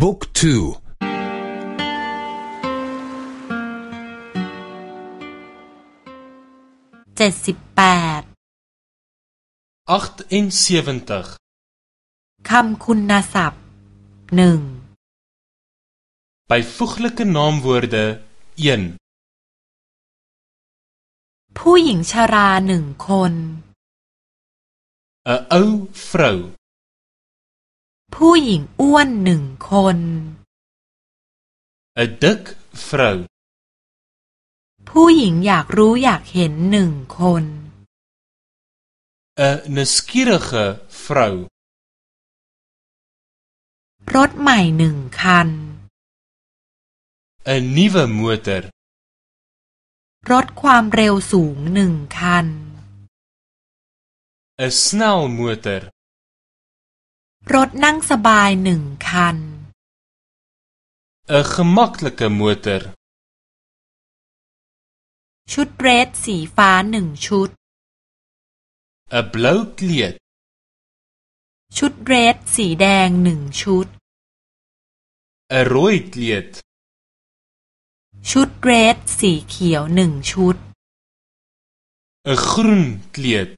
บุ๊กทูเจ็ดสิบแปดคำคุณศัพท์หนึ่ง byvoeglike naamwoorde 1ผู้หญิงชราหนึ่งคน 'n ou vrou ผู้หญิงอ้วนหนึ่งคน 'n dik vrou ผู้หญิงอยากรู้อยากเห็นหนึ่งคน 'n nuuskierige vrou รถใหม่หนึ่งคัน 'n nuwe motor รถความเร็วสูงหนึ่งคัน 'n snelmotor รถนั่งสบายหนึ่งคัน 'n gemaklike motor ชุดเรสสีฟ้าหนึ่งชุด 'n blou kleed ชุดเรสสีแดงหนึ่งชุด 'n rooi kleed ชุดเรสสีเขียวหนึ่งชุด 'n groen kleed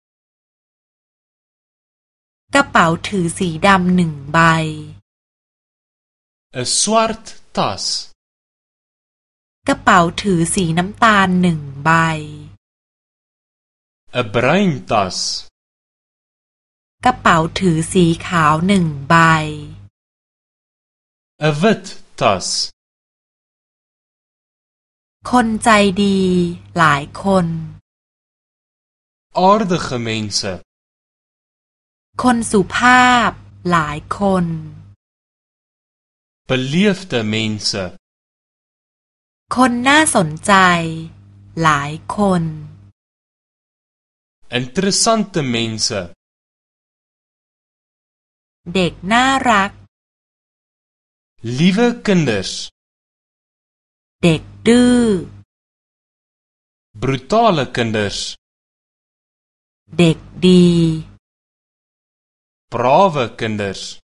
กระเป๋าถือสีดำหนึ่งใบ 'n swart tas กระเป๋าถือสีน้ำตาลหนึ่งใบ 'n bruin tas กระเป๋าถือสีขาวหนึ่งใบ 'n wit tas คนใจดีหลายคน aardige mense คนสุภาพ หลายคน beleefde mense คนน่าสนใจ หลายคน interessante mense เด็กน่ารัก liewe kinders เด็กดื้อ brutale kinders เด็กดี brawe kinders.